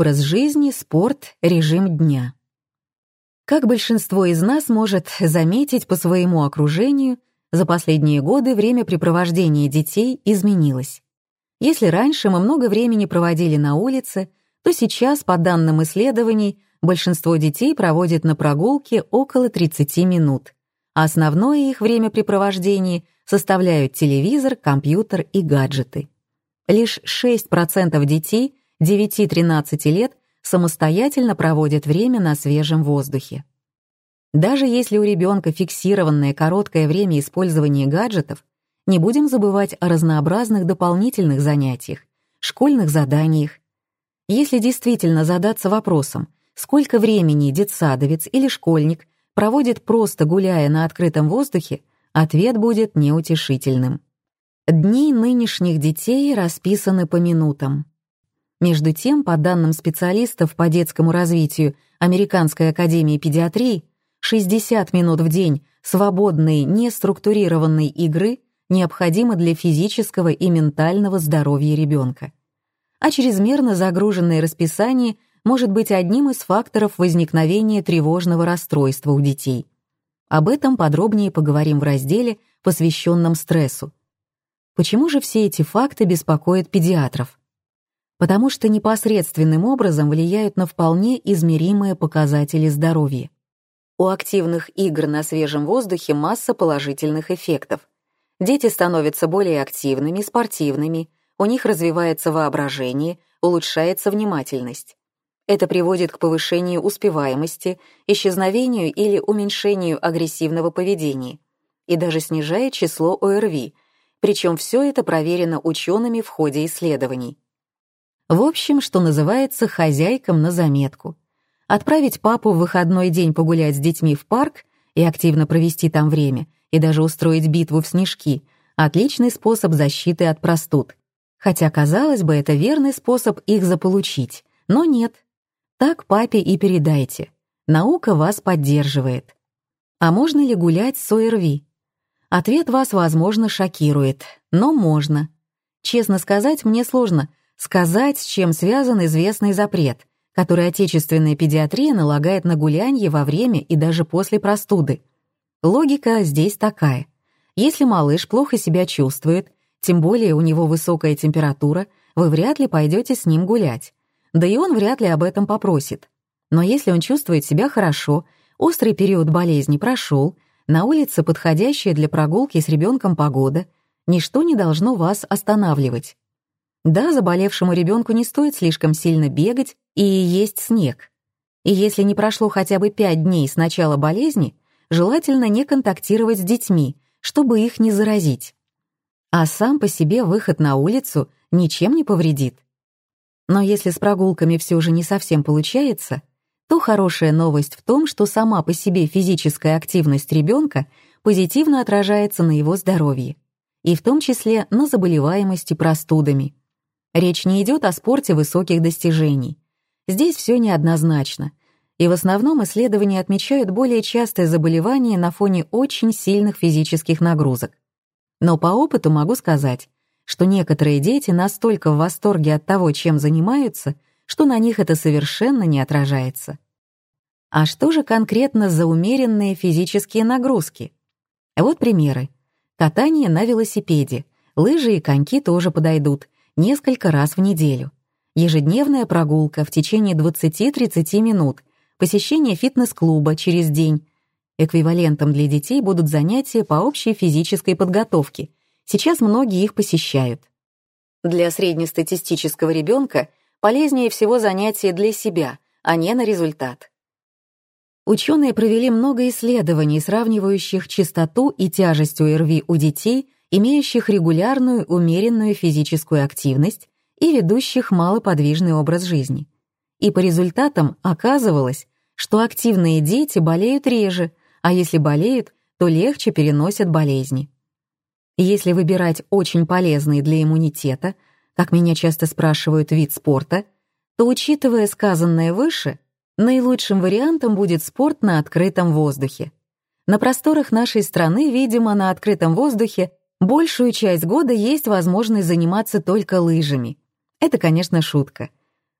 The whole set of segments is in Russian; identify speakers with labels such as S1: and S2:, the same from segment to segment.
S1: Образ жизни, спорт, режим дня. Как большинство из нас может заметить по своему окружению, за последние годы времяпрепровождение детей изменилось. Если раньше мы много времени проводили на улице, то сейчас, по данным исследований, большинство детей проводит на прогулке около 30 минут, а основное их времяпрепровождение составляют телевизор, компьютер и гаджеты. Лишь 6% детей 9-13 лет самостоятельно проводят время на свежем воздухе. Даже если у ребенка фиксированное короткое время использования гаджетов, не будем забывать о разнообразных дополнительных занятиях, школьных заданиях. Если действительно задаться вопросом, сколько времени детсадовец или школьник проводит просто гуляя на открытом воздухе, ответ будет неутешительным. Дни нынешних детей расписаны по минутам. Между тем, по данным специалистов по детскому развитию Американской академии педиатрии, 60 минут в день свободной, неструктурированной игры необходимо для физического и ментального здоровья ребенка. А чрезмерно загруженное расписание может быть одним из факторов возникновения тревожного расстройства у детей. Об этом подробнее поговорим в разделе, посвященном стрессу. Почему же все эти факты беспокоят педиатров? Потому что непосредственным образом влияют на вполне измеримые показатели здоровья. У активных игр на свежем воздухе масса положительных эффектов. Дети становятся более активными, спортивными, у них развивается воображение, улучшается внимательность. Это приводит к повышению успеваемости, исчезновению или уменьшению агрессивного поведения и даже снижает число ОРВИ, причем все это проверено учеными в ходе исследований. В общем, что называется, хозяйкам на заметку. Отправить папу в выходной день погулять с детьми в парк и активно провести там время, и даже устроить битву в снежки — отличный способ защиты от простуд. Хотя, казалось бы, это верный способ их заполучить, но нет. Так папе и передайте. Наука вас поддерживает. А можно ли гулять с ОРВИ? Ответ вас, возможно, шокирует, но можно. Честно сказать, мне сложно — сказать, с чем связан известный запрет, который отечественная педиатрия налагает на гулянье во время и даже после простуды. Логика здесь такая. Если малыш плохо себя чувствует, тем более у него высокая температура, вы вряд ли пойдете с ним гулять. Да и он вряд ли об этом попросит. Но если он чувствует себя хорошо, острый период болезни прошел, на улице подходящая для прогулки с ребенком погода, ничто не должно вас останавливать. Да, заболевшему ребенку не стоит слишком сильно бегать и есть снег. И если не прошло хотя бы пять дней с начала болезни, желательно не контактировать с детьми, чтобы их не заразить. А сам по себе выход на улицу ничем не повредит. Но если с прогулками все же не совсем получается, то хорошая новость в том, что сама по себе физическая активность ребенка позитивно отражается на его здоровье, и в том числе на заболеваемости простудами. Речь не идет о спорте высоких достижений. Здесь все неоднозначно, и в основном исследования отмечают более частое заболевание на фоне очень сильных физических нагрузок. Но по опыту могу сказать, что некоторые дети настолько в восторге от того, чем занимаются, что на них это совершенно не отражается. А что же конкретно за умеренные физические нагрузки? Вот примеры. Катание на велосипеде, лыжи и коньки тоже подойдут, несколько раз в неделю. Ежедневная прогулка в течение 20-30 минут, посещение фитнес-клуба через день. Эквивалентом для детей будут занятия по общей физической подготовке. Сейчас многие их посещают. Для среднестатистического ребенка полезнее всего занятия для себя, а не на результат. Ученые провели много исследований, сравнивающих частоту и тяжесть ОРВИ у детей имеющих регулярную умеренную физическую активность и ведущих малоподвижный образ жизни. И по результатам оказывалось, что активные дети болеют реже, а если болеют, то легче переносят болезни. Если выбирать очень полезный для иммунитета, как меня часто спрашивают, вид спорта, то, учитывая сказанное выше, наилучшим вариантом будет спорт на открытом воздухе. На просторах нашей страны, видимо, на открытом воздухе Большую часть года есть возможность заниматься только лыжами. Это, конечно, шутка.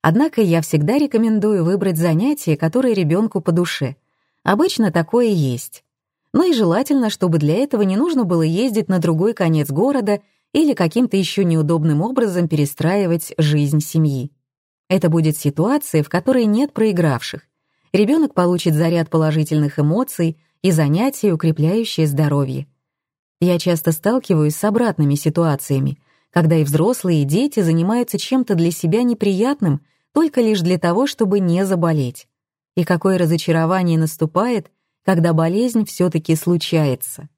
S1: Однако я всегда рекомендую выбрать занятие, которое ребенку по душе. Обычно такое есть. Но и желательно, чтобы для этого не нужно было ездить на другой конец города или каким-то еще неудобным образом перестраивать жизнь семьи. Это будет ситуация, в которой нет проигравших. Ребенок получит заряд положительных эмоций и занятия, укрепляющие здоровье. Я часто сталкиваюсь с обратными ситуациями, когда и взрослые, и дети занимаются чем-то для себя неприятным только лишь для того, чтобы не заболеть. И какое разочарование наступает, когда болезнь все-таки случается.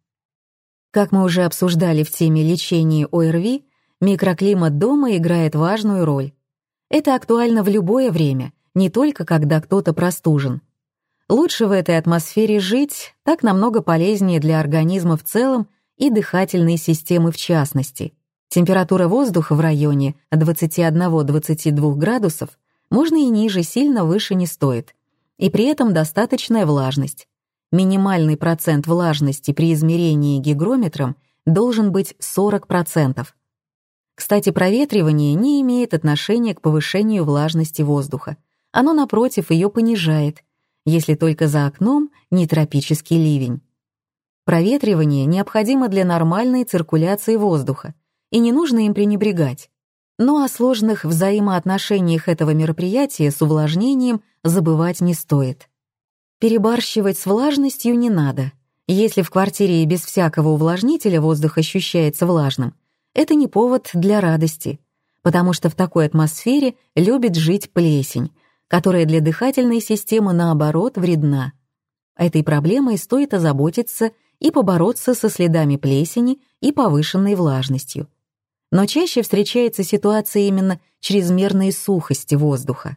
S1: Как мы уже обсуждали в теме лечения ОРВИ, микроклимат дома играет важную роль. Это актуально в любое время, не только когда кто-то простужен. Лучше в этой атмосфере жить, так намного полезнее для организма в целом и дыхательной системы в частности. Температура воздуха в районе 21-22 градусов можно и ниже, сильно выше не стоит. И при этом достаточная влажность. Минимальный процент влажности при измерении гигрометром должен быть 40%. Кстати, проветривание не имеет отношения к повышению влажности воздуха. Оно, напротив, ее понижает, если только за окном не тропический ливень. Проветривание необходимо для нормальной циркуляции воздуха, и не нужно им пренебрегать. Но о сложных взаимоотношениях этого мероприятия с увлажнением забывать не стоит. Перебарщивать с влажностью не надо. Если в квартире без всякого увлажнителя воздух ощущается влажным, это не повод для радости, потому что в такой атмосфере любит жить плесень, которая для дыхательной системы, наоборот, вредна. Этой проблемой стоит озаботиться и побороться со следами плесени и повышенной влажностью но чаще встречается ситуация именно чрезмерной сухости воздуха.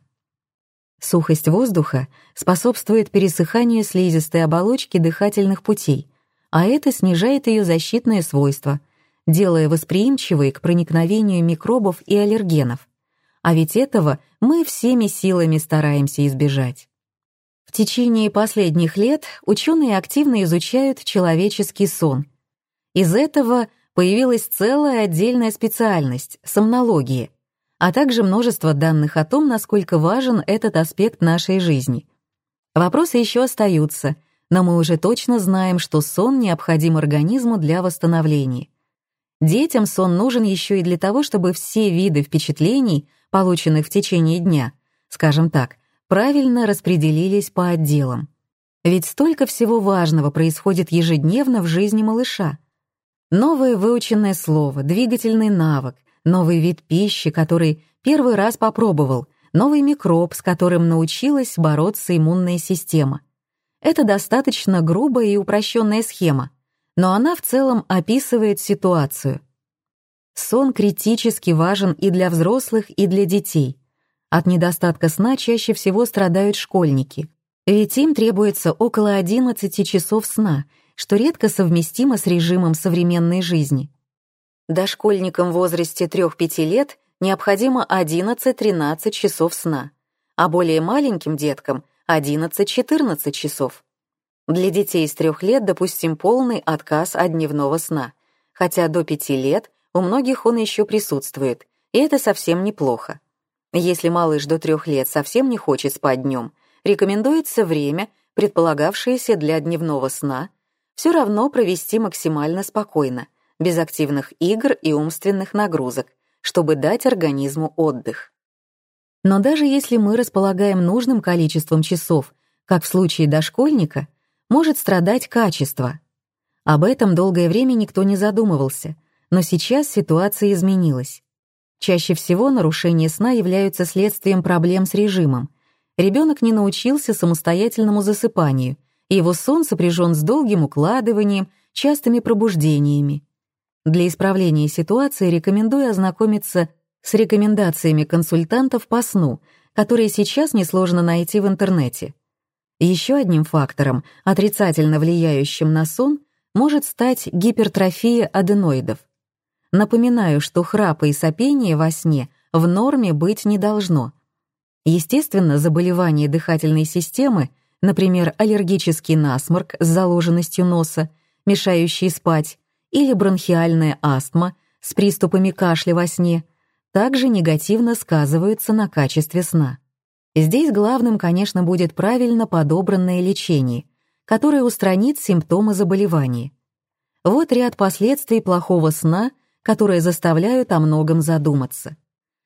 S1: Сухость воздуха способствует пересыханию слизистой оболочки дыхательных путей, а это снижает ее защитные свойства, делая восприимчивой к проникновению микробов и аллергенов. А ведь этого мы всеми силами стараемся избежать. В течение последних лет ученые активно изучают человеческий сон. Из этого появилась целая отдельная специальность — сомнология, а также множество данных о том, насколько важен этот аспект нашей жизни. Вопросы еще остаются, но мы уже точно знаем, что сон необходим организму для восстановления. Детям сон нужен еще и для того, чтобы все виды впечатлений, полученных в течение дня, скажем так, правильно распределились по отделам. Ведь столько всего важного происходит ежедневно в жизни малыша. Новое выученное слово, двигательный навык, новый вид пищи, который первый раз попробовал, новый микроб, с которым научилась бороться иммунная система. Это достаточно грубая и упрощенная схема, но она в целом описывает ситуацию. Сон критически важен и для взрослых, и для детей. От недостатка сна чаще всего страдают школьники, ведь им требуется около 11 часов сна — что редко совместимо с режимом современной жизни. Дошкольникам в возрасте 3-5 лет необходимо 11-13 часов сна, а более маленьким деткам 11-14 часов. Для детей с 3 лет допустим полный отказ от дневного сна, хотя до 5 лет у многих он еще присутствует, и это совсем неплохо. Если малыш до 3 лет совсем не хочет спать днем, рекомендуется время, предполагавшееся для дневного сна, все равно провести максимально спокойно, без активных игр и умственных нагрузок, чтобы дать организму отдых. Но даже если мы располагаем нужным количеством часов, как в случае дошкольника, может страдать качество. Об этом долгое время никто не задумывался, но сейчас ситуация изменилась. Чаще всего нарушения сна являются следствием проблем с режимом. Ребенок не научился самостоятельному засыпанию его сон сопряжен с долгим укладыванием, частыми пробуждениями. Для исправления ситуации рекомендую ознакомиться с рекомендациями консультантов по сну, которые сейчас несложно найти в интернете. Еще одним фактором, отрицательно влияющим на сон, может стать гипертрофия аденоидов. Напоминаю, что храпа и сопение во сне в норме быть не должно. Естественно, заболевания дыхательной системы — например, аллергический насморк с заложенностью носа, мешающий спать, или бронхиальная астма с приступами кашля во сне, также негативно сказываются на качестве сна. Здесь главным, конечно, будет правильно подобранное лечение, которое устранит симптомы заболевания. Вот ряд последствий плохого сна, которые заставляют о многом задуматься.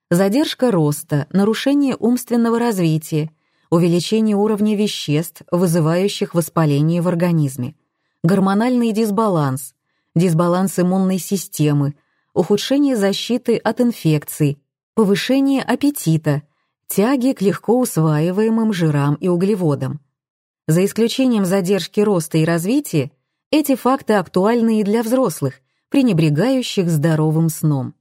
S1: Задержка роста, нарушение умственного развития, увеличение уровня веществ, вызывающих воспаление в организме, гормональный дисбаланс, дисбаланс иммунной системы, ухудшение защиты от инфекций, повышение аппетита, тяги к легко усваиваемым жирам и углеводам. За исключением задержки роста и развития, эти факты актуальны и для взрослых, пренебрегающих здоровым сном.